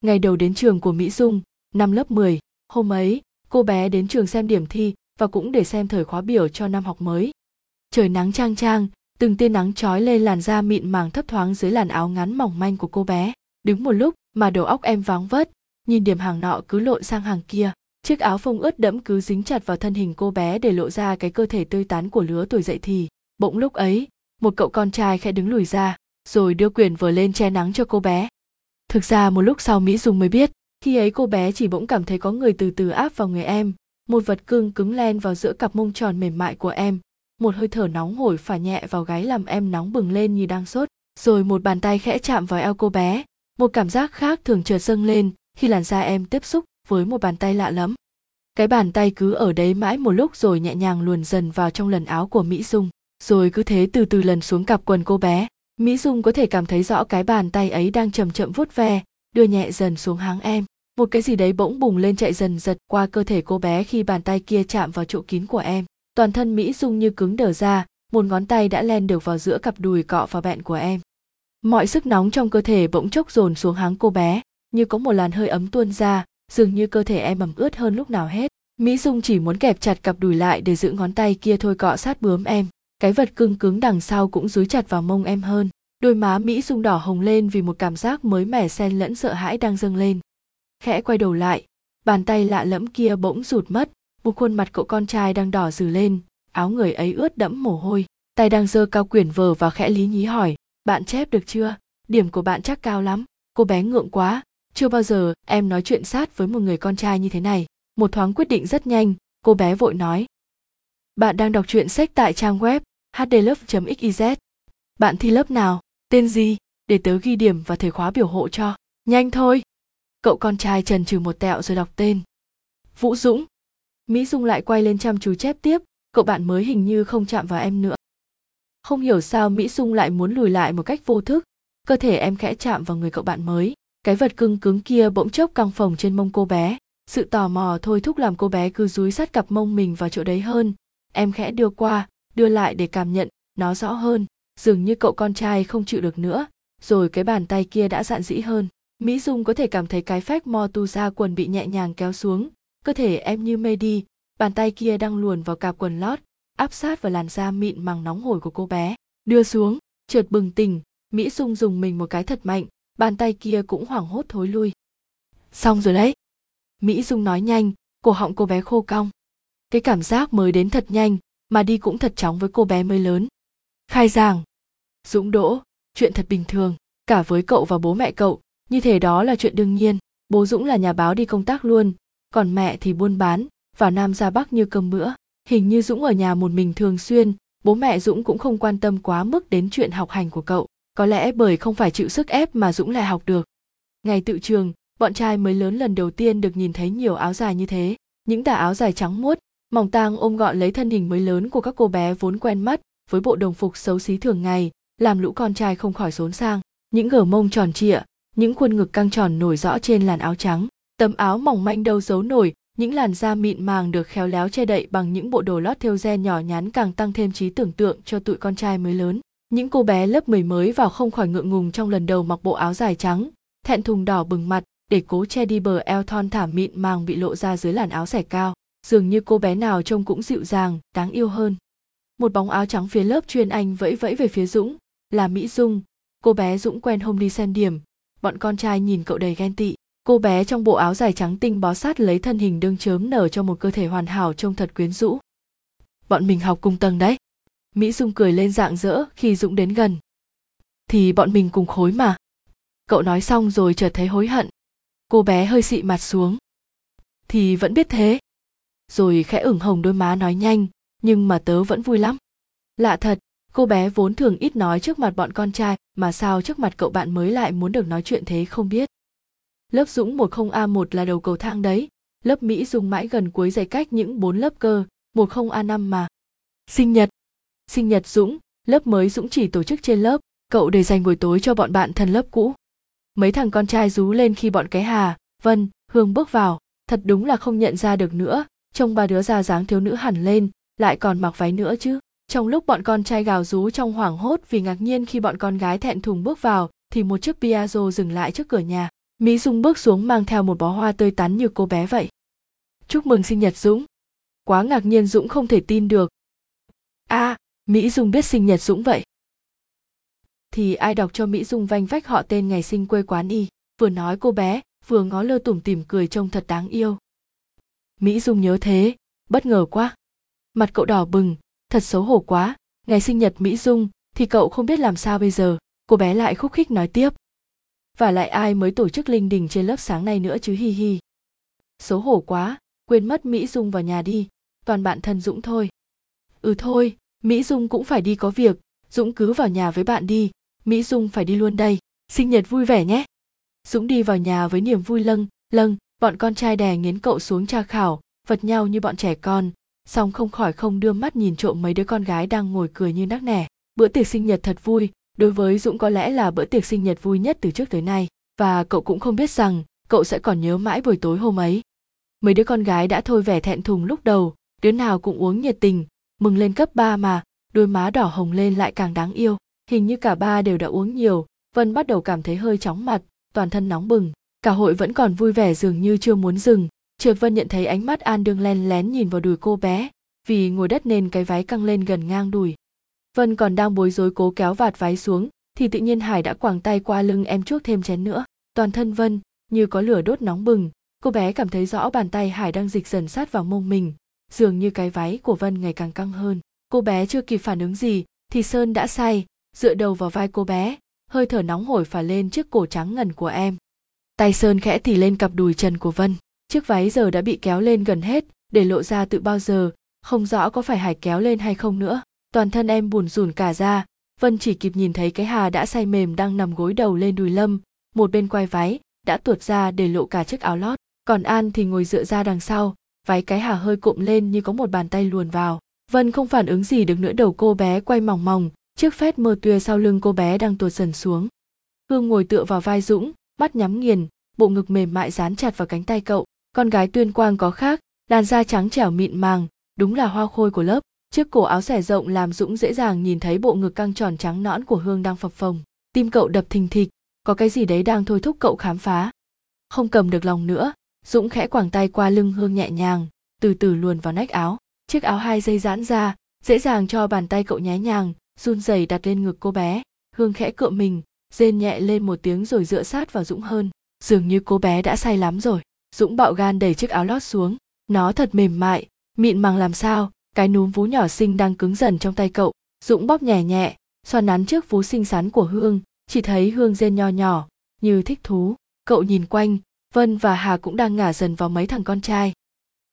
ngày đầu đến trường của Mỹ Dung, năm lớp 10, hôm ấy, cô bé đến trường xem điểm thi và cũng để xem thời khóa biểu cho năm học mới. Trời nắng trang trang, từng tia nắng trói lên làn da mịn màng thấp thoáng dưới làn áo ngắn mỏng manh của cô bé. Đứng một lúc mà đầu óc em vắng vất, nhìn điểm hàng nọ cứ lộn sang hàng kia. Chiếc áo phông ướt đẫm cứ dính chặt vào thân hình cô bé để lộ ra cái cơ thể tươi tắn của lứa tuổi dậy thì. Bỗng lúc ấy, một cậu con trai khẽ đứng lùi ra, rồi đưa quyền vờ lên che nắng cho cô bé. Thực ra một lúc sau Mỹ Dung mới biết, khi ấy cô bé chỉ bỗng cảm thấy có người từ từ áp vào người em, một vật cương cứng len vào giữa cặp mông tròn mềm mại của em, một hơi thở nóng hổi phả nhẹ vào gáy làm em nóng bừng lên như đang sốt, rồi một bàn tay khẽ chạm vào eo cô bé, một cảm giác khác thường chợt dâng lên khi làn da em tiếp xúc với một bàn tay lạ lắm. Cái bàn tay cứ ở đấy mãi một lúc rồi nhẹ nhàng luồn dần vào trong lần áo của Mỹ Dung, rồi cứ thế từ từ lần xuống cặp quần cô bé. Mỹ Dung có thể cảm thấy rõ cái bàn tay ấy đang chậm chậm vuốt ve, đưa nhẹ dần xuống háng em. Một cái gì đấy bỗng bùng lên chạy dần giật qua cơ thể cô bé khi bàn tay kia chạm vào chỗ kín của em. Toàn thân Mỹ Dung như cứng đờ ra, một ngón tay đã len được vào giữa cặp đùi cọ vào bẹn của em. Mọi sức nóng trong cơ thể bỗng chốc dồn xuống háng cô bé, như có một làn hơi ấm tuôn ra, dường như cơ thể em ẩm ướt hơn lúc nào hết. Mỹ Dung chỉ muốn kẹp chặt cặp đùi lại để giữ ngón tay kia thôi cọ sát bướm em. Cái vật cưng cứng đằng sau cũng dúi chặt vào mông em hơn. Đôi má Mỹ Dung đỏ hồng lên vì một cảm giác mới mẻ xen lẫn sợ hãi đang dâng lên. Khẽ quay đầu lại, bàn tay lạ lẫm kia bỗng rụt mất, một khuôn mặt cậu con trai đang đỏ rừ lên, áo người ấy ướt đẫm mồ hôi, tay đang giơ cao quyển vờ và khẽ lý nhí hỏi, bạn chép được chưa? Điểm của bạn chắc cao lắm. Cô bé ngượng quá, chưa bao giờ em nói chuyện sát với một người con trai như thế này. Một thoáng quyết định rất nhanh, cô bé vội nói. Bạn đang đọc truyện sách tại trang web hdlove.xyz. Bạn thi lớp nào? Tên gì? Để tớ ghi điểm và thời khóa biểu hộ cho. Nhanh thôi. Cậu con trai trần trừ một tẹo rồi đọc tên. Vũ Dũng. Mỹ Dung lại quay lên chăm chú chép tiếp, cậu bạn mới hình như không chạm vào em nữa. Không hiểu sao Mỹ Dung lại muốn lùi lại một cách vô thức, cơ thể em khẽ chạm vào người cậu bạn mới. Cái vật cưng cứng kia bỗng chốc căng phồng trên mông cô bé. Sự tò mò thôi thúc làm cô bé cứ dúi sát cặp mông mình vào chỗ đấy hơn. Em khẽ đưa qua, đưa lại để cảm nhận nó rõ hơn. Dường như cậu con trai không chịu được nữa, rồi cái bàn tay kia đã dạn dĩ hơn. Mỹ Dung có thể cảm thấy cái phách mo tu ra quần bị nhẹ nhàng kéo xuống, cơ thể em như mê đi, bàn tay kia đang luồn vào cạp quần lót, áp sát vào làn da mịn màng nóng hổi của cô bé. Đưa xuống, trượt bừng tỉnh, Mỹ Dung dùng mình một cái thật mạnh, bàn tay kia cũng hoảng hốt thối lui. Xong rồi đấy. Mỹ Dung nói nhanh, cổ họng cô bé khô cong. Cái cảm giác mới đến thật nhanh, mà đi cũng thật chóng với cô bé mới lớn. Khai giảng. Dũng đỗ, chuyện thật bình thường, cả với cậu và bố mẹ cậu, như thế đó là chuyện đương nhiên. Bố Dũng là nhà báo đi công tác luôn, còn mẹ thì buôn bán, vào Nam ra Bắc như cơm bữa. Hình như Dũng ở nhà một mình thường xuyên, bố mẹ Dũng cũng không quan tâm quá mức đến chuyện học hành của cậu. Có lẽ bởi không phải chịu sức ép mà Dũng lại học được. Ngày tự trường, bọn trai mới lớn lần đầu tiên được nhìn thấy nhiều áo dài như thế. Những tà áo dài trắng muốt, mỏng tang ôm gọn lấy thân hình mới lớn của các cô bé vốn quen mắt với bộ đồng phục xấu xí thường ngày, làm lũ con trai không khỏi xốn sang. Những gở mông tròn trịa, những khuôn ngực căng tròn nổi rõ trên làn áo trắng. Tấm áo mỏng manh đâu giấu nổi, những làn da mịn màng được khéo léo che đậy bằng những bộ đồ lót thêu gen nhỏ nhắn càng tăng thêm trí tưởng tượng cho tụi con trai mới lớn. Những cô bé lớp 10 mới vào không khỏi ngượng ngùng trong lần đầu mặc bộ áo dài trắng, thẹn thùng đỏ bừng mặt để cố che đi bờ eo thon thả mịn màng bị lộ ra dưới làn áo xẻ cao. Dường như cô bé nào trông cũng dịu dàng, đáng yêu hơn. Một bóng áo trắng phía lớp chuyên anh vẫy vẫy về phía Dũng, là Mỹ Dung. Cô bé Dũng quen hôm đi xem điểm, bọn con trai nhìn cậu đầy ghen tị. Cô bé trong bộ áo dài trắng tinh bó sát lấy thân hình đương chớm nở cho một cơ thể hoàn hảo trông thật quyến rũ. Bọn mình học cùng tầng đấy. Mỹ Dung cười lên dạng dỡ khi Dũng đến gần. Thì bọn mình cùng khối mà. Cậu nói xong rồi chợt thấy hối hận. Cô bé hơi xị mặt xuống. Thì vẫn biết thế. Rồi khẽ ửng hồng đôi má nói nhanh, nhưng mà tớ vẫn vui lắm. Lạ thật, cô bé vốn thường ít nói trước mặt bọn con trai mà sao trước mặt cậu bạn mới lại muốn được nói chuyện thế không biết. Lớp Dũng 10A1 là đầu cầu thang đấy, lớp Mỹ dùng mãi gần cuối dày cách những bốn lớp cơ, 10A5 mà. Sinh nhật. Sinh nhật Dũng, lớp mới Dũng chỉ tổ chức trên lớp, cậu để dành buổi tối cho bọn bạn thân lớp cũ. Mấy thằng con trai rú lên khi bọn cái Hà, Vân, Hương bước vào, thật đúng là không nhận ra được nữa, trông ba đứa ra dáng thiếu nữ hẳn lên, lại còn mặc váy nữa chứ. Trong lúc bọn con trai gào rú trong hoảng hốt vì ngạc nhiên khi bọn con gái thẹn thùng bước vào, thì một chiếc Piaggio dừng lại trước cửa nhà. mỹ dung bước xuống mang theo một bó hoa tươi tắn như cô bé vậy. Chúc mừng sinh nhật dũng. Quá ngạc nhiên dũng không thể tin được. A à, mỹ dung biết sinh nhật dũng vậy. Thì ai đọc cho mỹ dung vanh vách họ tên ngày sinh quê quán y vừa nói cô bé vừa ngó lơ tủm tỉm cười trông thật đáng yêu mỹ dung nhớ thế, bất ngờ quá. Mặt cậu đỏ bừng, thật xấu hổ quá. Ngày sinh nhật mỹ dung, thì cậu không biết làm sao bây giờ. Cô bé lại khúc khích nói tiếp. Và lại ai mới tổ chức linh đình trên lớp sáng nay nữa chứ hi hi. Xấu hổ quá, quên mất mỹ dung vào nhà đi. Toàn bạn thân dũng thôi. Ừ thôi, mỹ dung cũng phải đi có việc. Dũng cứ vào nhà với bạn đi. Mỹ dung phải đi luôn đây. Sinh nhật vui vẻ nhé. Dũng đi vào nhà với niềm vui lâng lâng bọn con trai đè nghiến cậu xuống tra khảo, vật nhau như bọn trẻ con, song không khỏi không đưa mắt nhìn trộm mấy đứa con gái đang ngồi cười như nắc nẻ. Bữa tiệc sinh nhật thật vui, đối với dũng có lẽ là bữa tiệc sinh nhật vui nhất từ trước tới nay, và cậu cũng không biết rằng cậu sẽ còn nhớ mãi buổi tối hôm ấy. Mấy đứa con gái đã thôi vẻ thẹn thùng lúc đầu, đứa nào cũng uống nhiệt tình, mừng lên cấp 3 mà, đôi má đỏ hồng lên lại càng đáng yêu, hình như cả ba đều đã uống nhiều, vân bắt đầu cảm thấy hơi chóng mặt, toàn thân nóng bừng cả hội vẫn còn vui vẻ dường như chưa muốn dừng. Triệt vân nhận thấy ánh mắt an đương len lén nhìn vào đùi cô bé, vì ngồi đất nên cái váy căng lên gần ngang đùi. Vân còn đang bối rối cố kéo vạt váy xuống, thì tự nhiên hải đã quàng tay qua lưng em chuốc thêm chén nữa. Toàn thân vân, như có lửa đốt nóng bừng, cô bé cảm thấy rõ bàn tay hải đang dịch dần sát vào mông mình, dường như cái váy của vân ngày càng căng hơn. Cô bé chưa kịp phản ứng gì, thì sơn đã say dựa đầu vào vai cô bé, hơi thở nóng hổi phả lên chiếc cổ trắng ngần của em tay sơn khẽ thì lên cặp đùi trần của vân. Chiếc váy giờ đã bị kéo lên gần hết, để lộ ra tự bao giờ. Không rõ có phải hải kéo lên hay không nữa. Toàn thân em buồn rùn cả ra vân chỉ kịp nhìn thấy cái hà đã say mềm đang nằm gối đầu lên đùi lâm. Một bên quai váy đã tuột ra để lộ cả chiếc áo lót. Còn an thì ngồi dựa ra đằng sau. Váy cái hà hơi cụm lên như có một bàn tay luồn vào. Vân không phản ứng gì được nữa, đầu cô bé quay mỏng mỏng chiếc phét mơ tuya sau lưng cô bé đang tuột dần xuống. Hương ngồi tựa vào vai dũng mắt nhắm nghiền, bộ ngực mềm mại dán chặt vào cánh tay cậu. Con gái tuyên quang có khác, làn da trắng trẻo mịn màng, đúng là hoa khôi của lớp. Chiếc cổ áo xẻ rộng làm dũng dễ dàng nhìn thấy bộ ngực căng tròn trắng nõn của hương đang phập phồng. Tim cậu đập thình thịch, có cái gì đấy đang thôi thúc cậu khám phá? Không cầm được lòng nữa, dũng khẽ quàng tay qua lưng hương nhẹ nhàng, từ từ luồn vào nách áo. Chiếc áo hai dây giãn ra, dễ dàng cho bàn tay cậu nhé nhàng, run rẩy đặt lên ngực cô bé. Hương khẽ cựa mình rên nhẹ lên một tiếng rồi dựa sát vào dũng hơn. Dường như cô bé đã say lắm rồi. Dũng bạo gan đẩy chiếc áo lót xuống. Nó thật mềm mại, mịn màng làm sao? Cái núm vú nhỏ xinh đang cứng dần trong tay cậu. Dũng bóp nhẹ nhẹ, xoa nắn trước vú xinh xắn của hương. Chỉ thấy hương rên nho nhỏ, như thích thú. Cậu nhìn quanh, vân và hà cũng đang ngả dần vào mấy thằng con trai.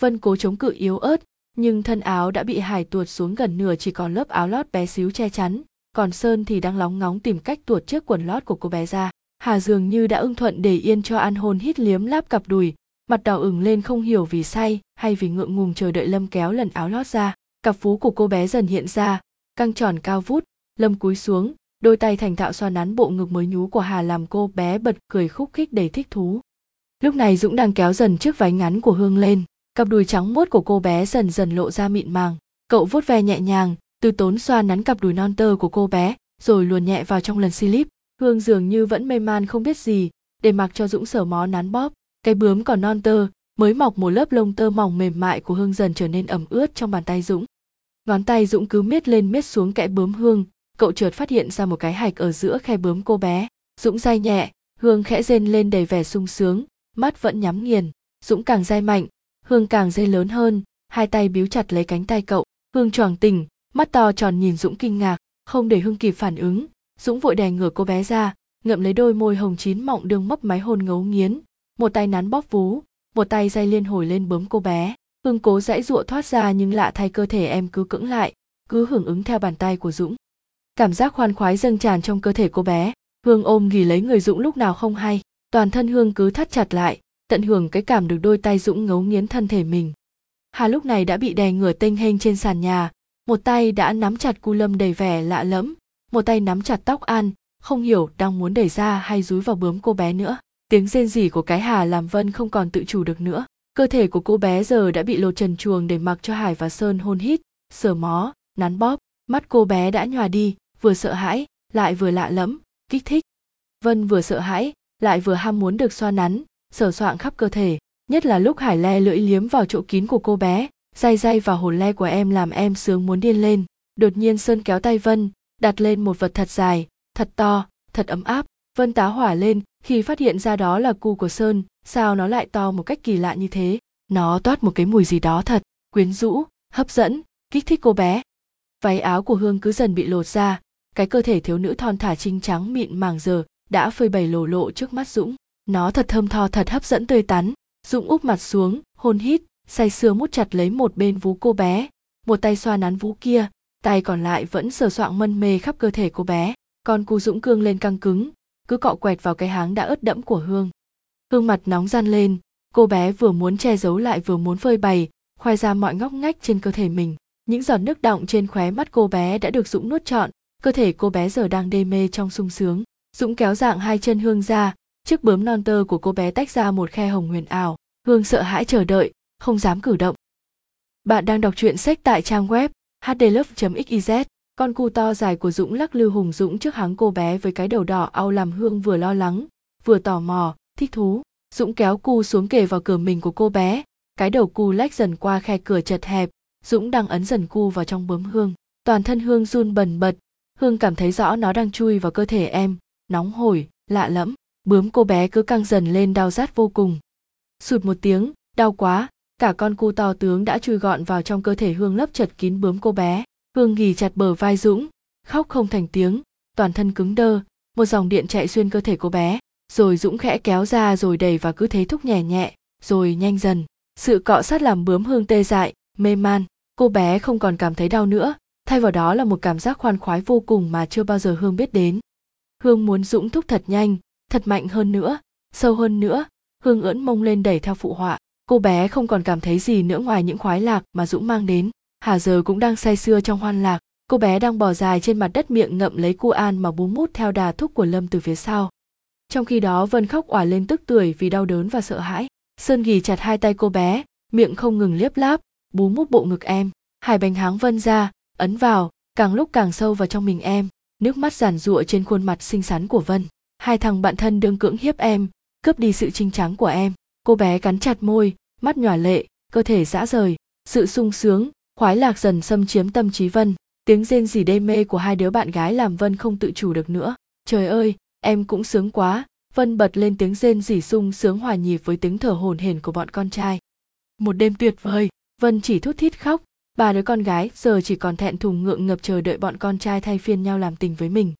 Vân cố chống cự yếu ớt, nhưng thân áo đã bị hải tuột xuống gần nửa chỉ còn lớp áo lót bé xíu che chắn còn sơn thì đang lóng ngóng tìm cách tuột chiếc quần lót của cô bé ra. Hà dường như đã ưng thuận để yên cho an hôn hít liếm láp cặp đùi, mặt đỏ ửng lên không hiểu vì say hay vì ngượng ngùng chờ đợi lâm kéo lần áo lót ra. Cặp phú của cô bé dần hiện ra, căng tròn cao vút, lâm cúi xuống, đôi tay thành thạo xoa nắn bộ ngực mới nhú của hà làm cô bé bật cười khúc khích đầy thích thú. Lúc này dũng đang kéo dần chiếc váy ngắn của hương lên, cặp đùi trắng muốt của cô bé dần dần lộ ra mịn màng, cậu vuốt ve nhẹ nhàng từ tốn xoa nắn cặp đùi non tơ của cô bé, rồi luồn nhẹ vào trong lần slip. Hương dường như vẫn mê man không biết gì, để mặc cho dũng sở mó nắn bóp. Cái bướm còn non tơ, mới mọc một lớp lông tơ mỏng mềm mại của hương dần trở nên ẩm ướt trong bàn tay dũng. Ngón tay dũng cứ miết lên miết xuống kẽ bướm hương. Cậu chợt phát hiện ra một cái hạch ở giữa khe bướm cô bé. Dũng day nhẹ, hương khẽ rên lên đầy vẻ sung sướng, mắt vẫn nhắm nghiền. Dũng càng day mạnh, hương càng dây lớn hơn, hai tay biếu chặt lấy cánh tay cậu. Hương choàng tỉnh mắt to tròn nhìn dũng kinh ngạc, không để hương kịp phản ứng. Dũng vội đè ngửa cô bé ra, ngậm lấy đôi môi hồng chín mọng đương mấp máy hôn ngấu nghiến. Một tay nắn bóp vú, một tay dây liên hồi lên bấm cô bé. Hương cố dãy dụa thoát ra nhưng lạ thay cơ thể em cứ cưỡng lại, cứ hưởng ứng theo bàn tay của dũng. Cảm giác khoan khoái dâng tràn trong cơ thể cô bé. Hương ôm nghỉ lấy người dũng lúc nào không hay, toàn thân hương cứ thắt chặt lại, tận hưởng cái cảm được đôi tay dũng ngấu nghiến thân thể mình. Hà lúc này đã bị đè ngửa tênh hênh trên sàn nhà một tay đã nắm chặt cu lâm đầy vẻ lạ lẫm, một tay nắm chặt tóc an, không hiểu đang muốn đẩy ra hay dúi vào bướm cô bé nữa. Tiếng rên rỉ của cái hà làm vân không còn tự chủ được nữa. Cơ thể của cô bé giờ đã bị lột trần chuồng để mặc cho hải và sơn hôn hít, sờ mó, nắn bóp. Mắt cô bé đã nhòa đi, vừa sợ hãi, lại vừa lạ lẫm, kích thích. Vân vừa sợ hãi, lại vừa ham muốn được xoa nắn, sờ soạng khắp cơ thể, nhất là lúc hải le lưỡi liếm vào chỗ kín của cô bé. Dai dai vào hồn le của em làm em sướng muốn điên lên. Đột nhiên sơn kéo tay vân, đặt lên một vật thật dài, thật to, thật ấm áp. Vân tá hỏa lên, khi phát hiện ra đó là cu của sơn, sao nó lại to một cách kỳ lạ như thế? Nó toát một cái mùi gì đó thật, quyến rũ, hấp dẫn, kích thích cô bé. Váy áo của hương cứ dần bị lột ra, cái cơ thể thiếu nữ thon thả trinh trắng mịn màng giờ đã phơi bày lổ lộ trước mắt dũng. Nó thật thơm tho, thật hấp dẫn tươi tắn. Dũng úp mặt xuống, hôn hít say sưa mút chặt lấy một bên vú cô bé. Một tay xoa nắn vú kia, tay còn lại vẫn sờ soạng mân mê khắp cơ thể cô bé. Con cu dũng cương lên căng cứng, cứ cọ quẹt vào cái háng đã ướt đẫm của hương. Hương mặt nóng gian lên, cô bé vừa muốn che giấu lại vừa muốn phơi bày, khoe ra mọi ngóc ngách trên cơ thể mình. Những giọt nước đọng trên khóe mắt cô bé đã được dũng nuốt trọn, cơ thể cô bé giờ đang đê mê trong sung sướng. Dũng kéo dạng hai chân hương ra, chiếc bướm non tơ của cô bé tách ra một khe hồng huyền ảo. Hương sợ hãi chờ đợi không dám cử động. Bạn đang đọc truyện sách tại trang web hdlove.xyz con cu to dài của dũng lắc lư hùng dũng trước háng cô bé với cái đầu đỏ au làm hương vừa lo lắng, vừa tò mò, thích thú. Dũng kéo cu xuống kề vào cửa mình của cô bé. Cái đầu cu lách dần qua khe cửa chật hẹp. Dũng đang ấn dần cu vào trong bướm hương. Toàn thân hương run bần bật. Hương cảm thấy rõ nó đang chui vào cơ thể em. Nóng hổi, lạ lẫm. Bướm cô bé cứ căng dần lên đau rát vô cùng. Sụt một tiếng, đau quá cả con cu to tướng đã chui gọn vào trong cơ thể hương lấp chật kín bướm cô bé. Hương ghì chặt bờ vai dũng, khóc không thành tiếng, toàn thân cứng đơ, một dòng điện chạy xuyên cơ thể cô bé. Rồi dũng khẽ kéo ra rồi đẩy và cứ thế thúc nhẹ nhẹ, rồi nhanh dần. Sự cọ sát làm bướm hương tê dại, mê man. Cô bé không còn cảm thấy đau nữa, thay vào đó là một cảm giác khoan khoái vô cùng mà chưa bao giờ hương biết đến. Hương muốn dũng thúc thật nhanh, thật mạnh hơn nữa, sâu hơn nữa. Hương ưỡn mông lên đẩy theo phụ họa cô bé không còn cảm thấy gì nữa ngoài những khoái lạc mà dũng mang đến. Hà giờ cũng đang say sưa trong hoan lạc. Cô bé đang bò dài trên mặt đất miệng ngậm lấy cu an mà bú mút theo đà thúc của lâm từ phía sau. Trong khi đó vân khóc òa lên tức tuổi vì đau đớn và sợ hãi. Sơn ghì chặt hai tay cô bé, miệng không ngừng liếp láp, bú mút bộ ngực em. Hai bánh háng vân ra, ấn vào, càng lúc càng sâu vào trong mình em. Nước mắt giản giụa trên khuôn mặt xinh xắn của vân. Hai thằng bạn thân đương cưỡng hiếp em, cướp đi sự trinh trắng của em cô bé cắn chặt môi, mắt nhòa lệ, cơ thể dã rời, sự sung sướng, khoái lạc dần xâm chiếm tâm trí vân. Tiếng rên rỉ đê mê của hai đứa bạn gái làm vân không tự chủ được nữa. Trời ơi, em cũng sướng quá. Vân bật lên tiếng rên rỉ sung sướng hòa nhịp với tiếng thở hổn hển của bọn con trai. Một đêm tuyệt vời, vân chỉ thút thít khóc. Ba đứa con gái giờ chỉ còn thẹn thùng ngượng ngập chờ đợi bọn con trai thay phiên nhau làm tình với mình.